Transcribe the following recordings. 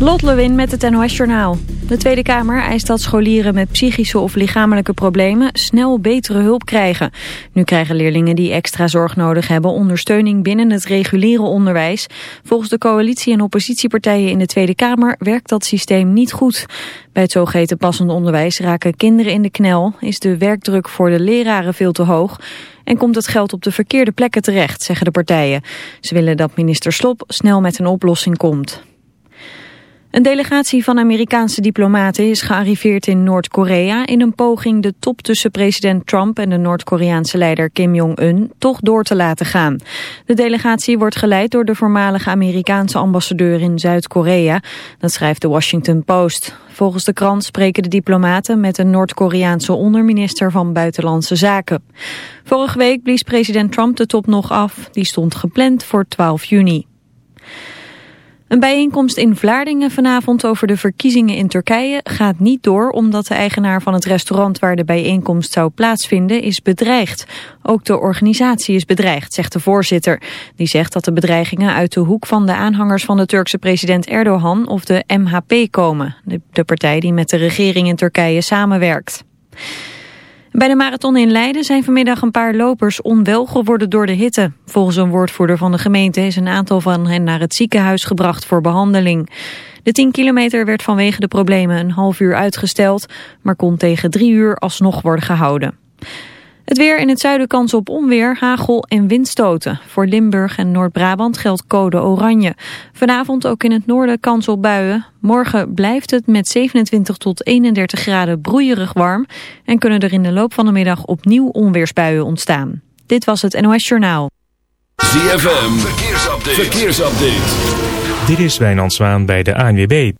Lot Lewin met het NOS Journaal. De Tweede Kamer eist dat scholieren met psychische of lichamelijke problemen snel betere hulp krijgen. Nu krijgen leerlingen die extra zorg nodig hebben ondersteuning binnen het reguliere onderwijs. Volgens de coalitie en oppositiepartijen in de Tweede Kamer werkt dat systeem niet goed. Bij het zogeheten passend onderwijs raken kinderen in de knel, is de werkdruk voor de leraren veel te hoog en komt het geld op de verkeerde plekken terecht, zeggen de partijen. Ze willen dat minister Slop snel met een oplossing komt. Een delegatie van Amerikaanse diplomaten is gearriveerd in Noord-Korea in een poging de top tussen president Trump en de Noord-Koreaanse leider Kim Jong-un toch door te laten gaan. De delegatie wordt geleid door de voormalige Amerikaanse ambassadeur in Zuid-Korea. Dat schrijft de Washington Post. Volgens de krant spreken de diplomaten met een Noord-Koreaanse onderminister van Buitenlandse Zaken. Vorige week blies president Trump de top nog af. Die stond gepland voor 12 juni. Een bijeenkomst in Vlaardingen vanavond over de verkiezingen in Turkije gaat niet door omdat de eigenaar van het restaurant waar de bijeenkomst zou plaatsvinden is bedreigd. Ook de organisatie is bedreigd, zegt de voorzitter. Die zegt dat de bedreigingen uit de hoek van de aanhangers van de Turkse president Erdogan of de MHP komen, de, partij die met de regering in Turkije samenwerkt. Bij de marathon in Leiden zijn vanmiddag een paar lopers onwel geworden door de hitte. Volgens een woordvoerder van de gemeente is een aantal van hen naar het ziekenhuis gebracht voor behandeling. De 10 kilometer werd vanwege de problemen een half uur uitgesteld, maar kon tegen drie uur alsnog worden gehouden. Het weer in het zuiden kans op onweer, hagel en windstoten. Voor Limburg en Noord-Brabant geldt code oranje. Vanavond ook in het noorden kans op buien. Morgen blijft het met 27 tot 31 graden broeierig warm... en kunnen er in de loop van de middag opnieuw onweersbuien ontstaan. Dit was het NOS Journaal. ZFM, verkeersupdate. verkeersupdate. Dit is Wijnand Zwaan bij de ANWB.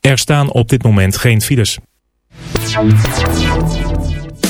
Er staan op dit moment geen files.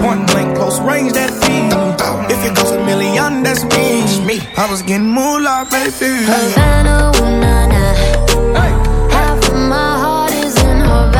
Point blank, close range, that feed If it goes a million, that's me. me. I was getting moolah, baby. Havana, ooh, nah, nah. Half of my heart is in Havana.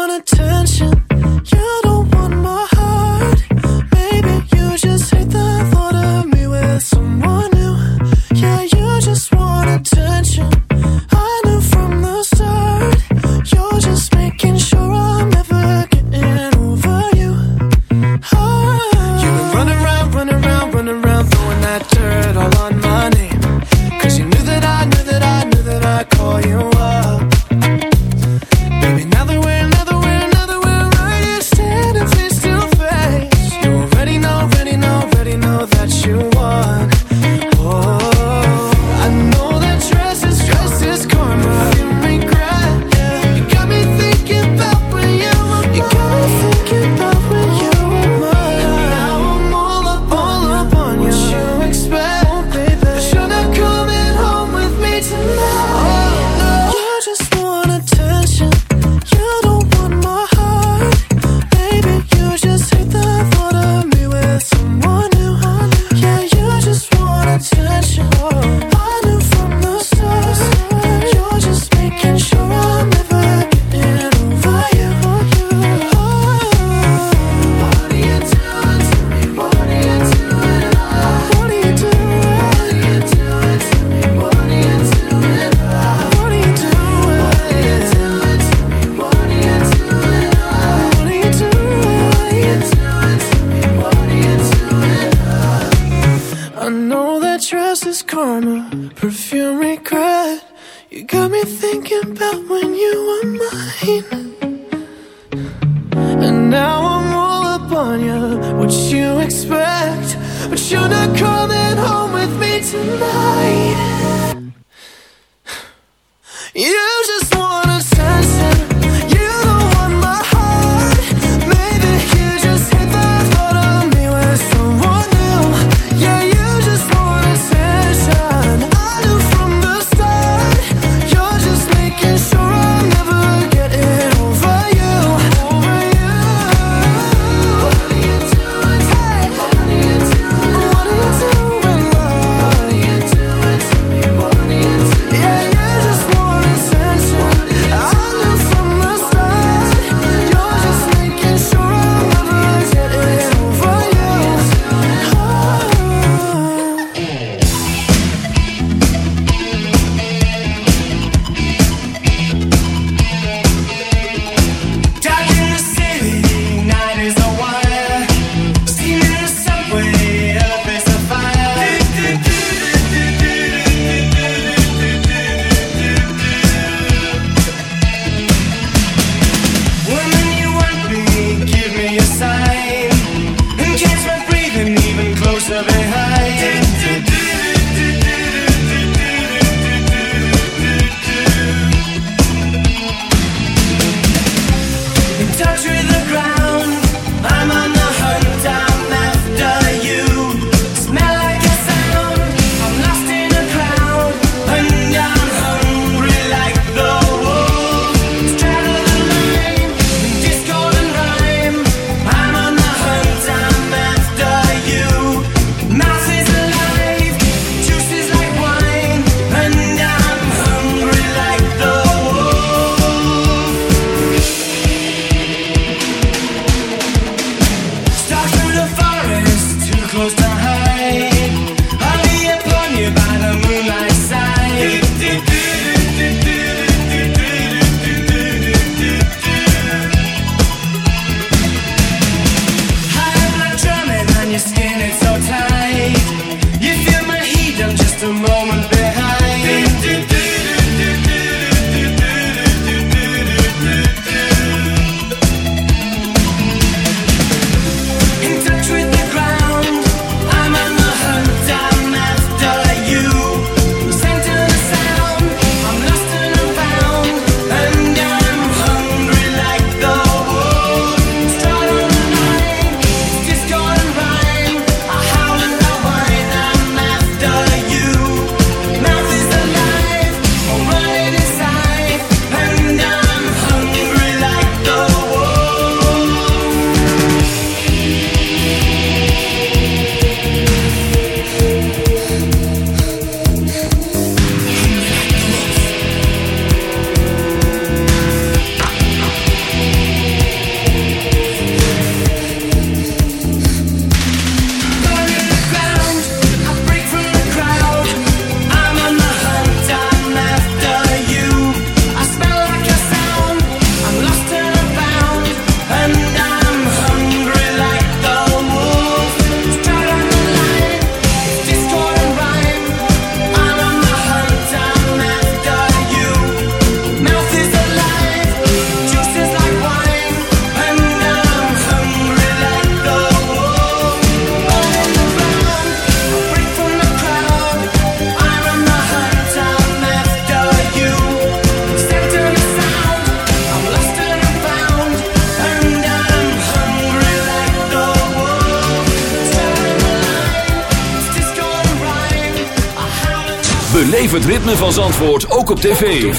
Beleef het ritme van Zandvoort ook op tv.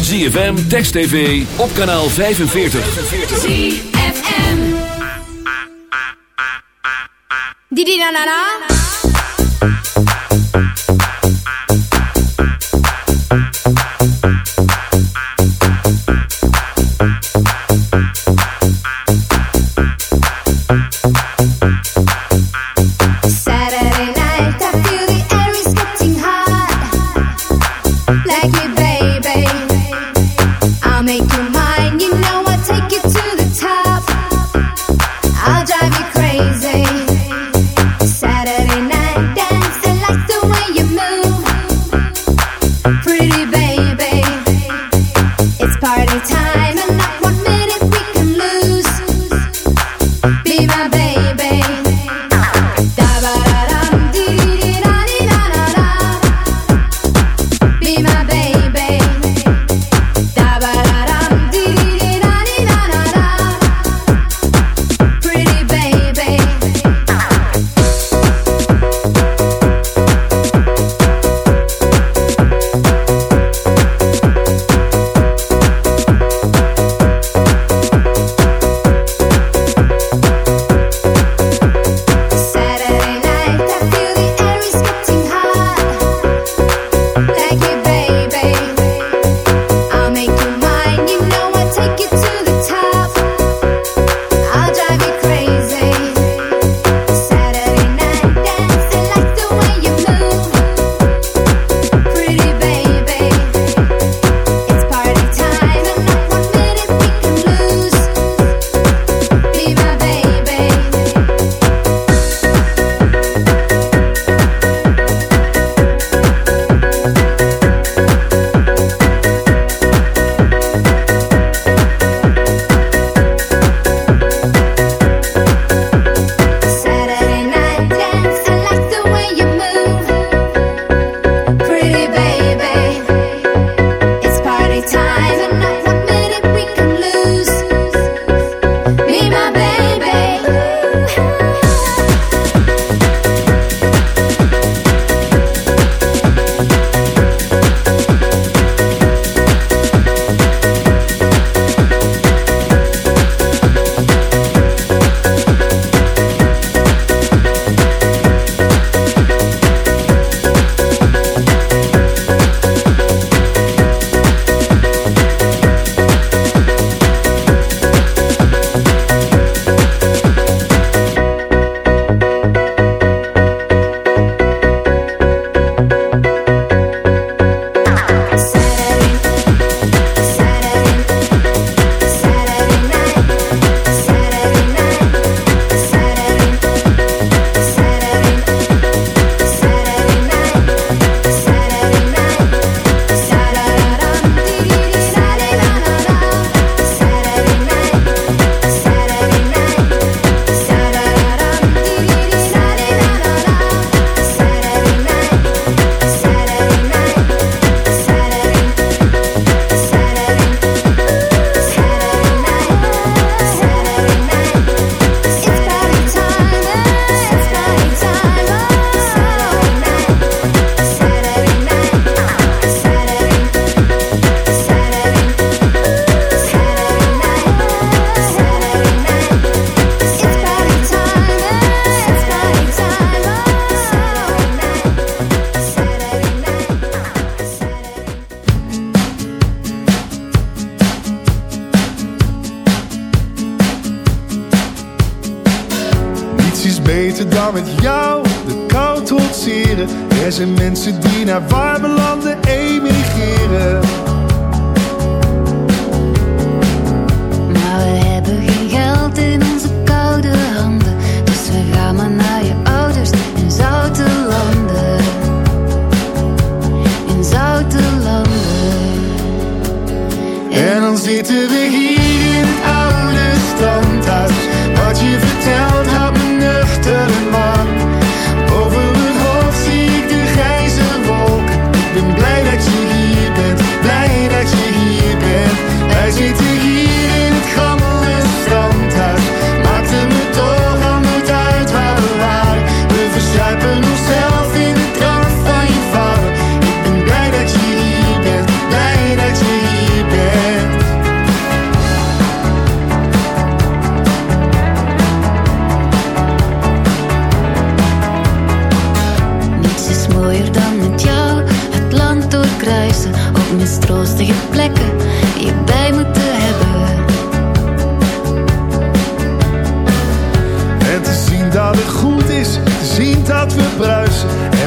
ZFM, Text TV, op kanaal 45. ZFM. Didi na na na.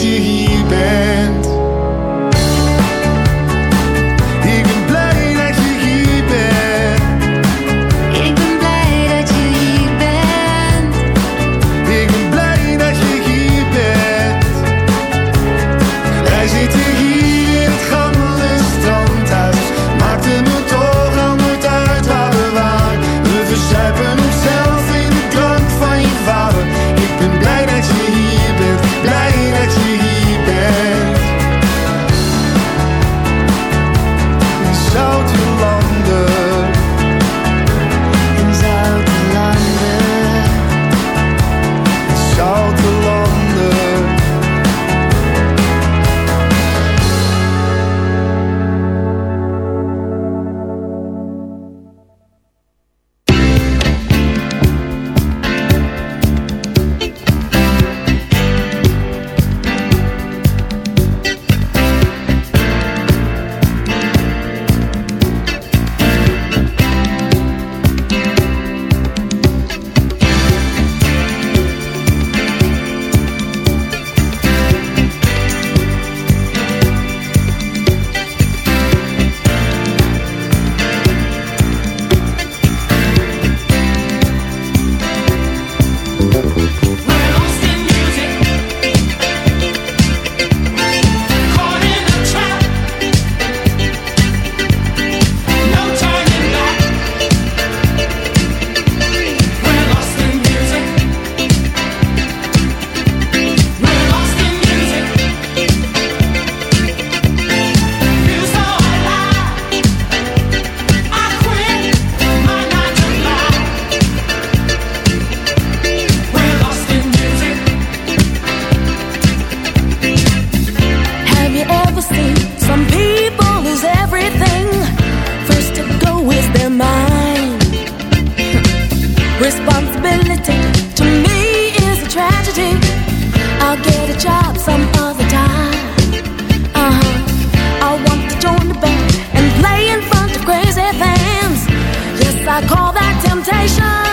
Je hier bent. 在山。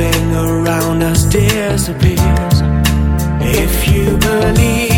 Everything around us disappears. If you believe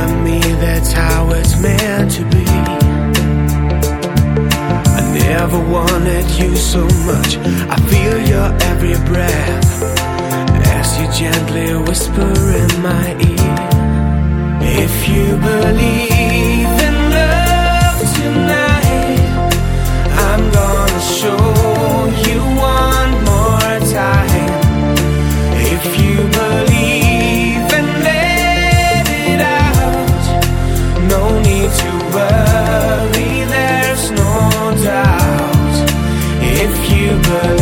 And me, that's how it's meant to be. I never wanted you so much. I feel your every breath as you gently whisper in my ear. If you believe in love tonight, I'm gonna show you one you believe,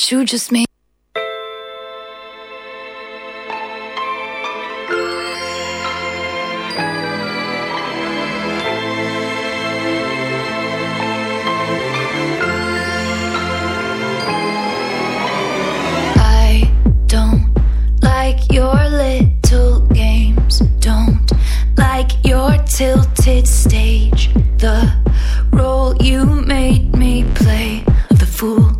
What you just made. I don't like your little games. Don't like your tilted stage. The role you made me play of the fool.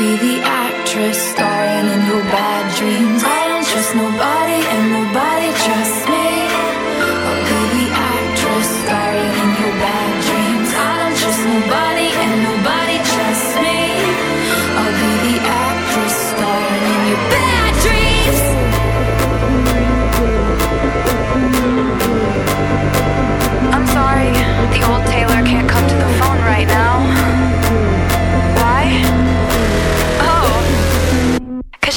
Be the actress starring in your bad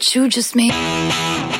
What you just made.